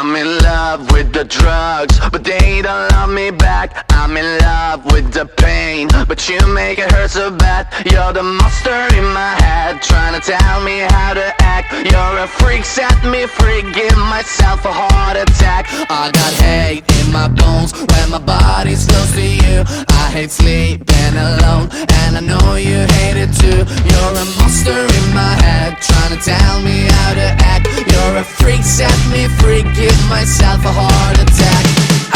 I'm in love with the drugs, but they don't love me back. I'm in love with the pain, but you make it hurt so bad. You're the monster in my head, trying to tell me how to act. You're a freak, set me free, give myself a heart attack. I got hate in my bones when my body's close to you. I hate sleeping alone, and I know you hate it too. You're a monster in my head, trying to tell me how to act. You're a freak, set me free, give myself a heart attack.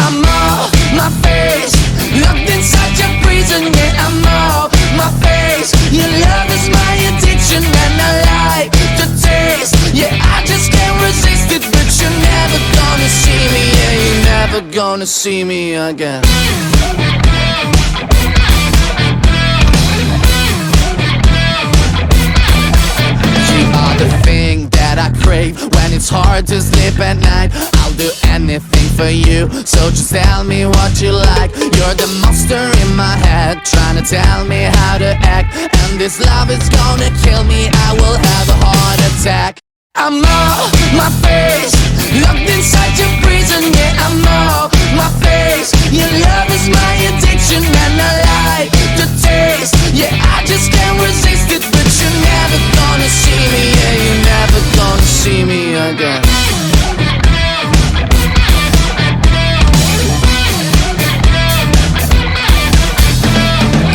I'm off my face, locked inside your prison. Yeah, I'm off my face. Your love is my addiction, and I like the taste. Yeah, I just can't resist it, but you're never gonna see me. Yeah, you're never gonna see me again. The thing that I crave it's hard to sleep at night. I'll do anything for you, so just tell me what you like. You're the monster in my head, trying to tell me how to act. And this love is gonna kill me, I will have a heart attack. I'm off my face, locked inside your again.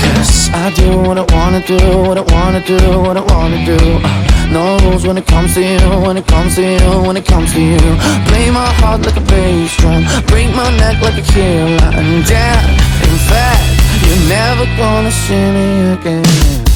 Cause I do what I wanna do, what I wanna do, what I wanna do. Uh, no rules when it comes to you, when it comes to you, when it comes to you. Play my heart like a bass drum, break my neck like a killer, and yeah, in fact, you're never gonna see me again.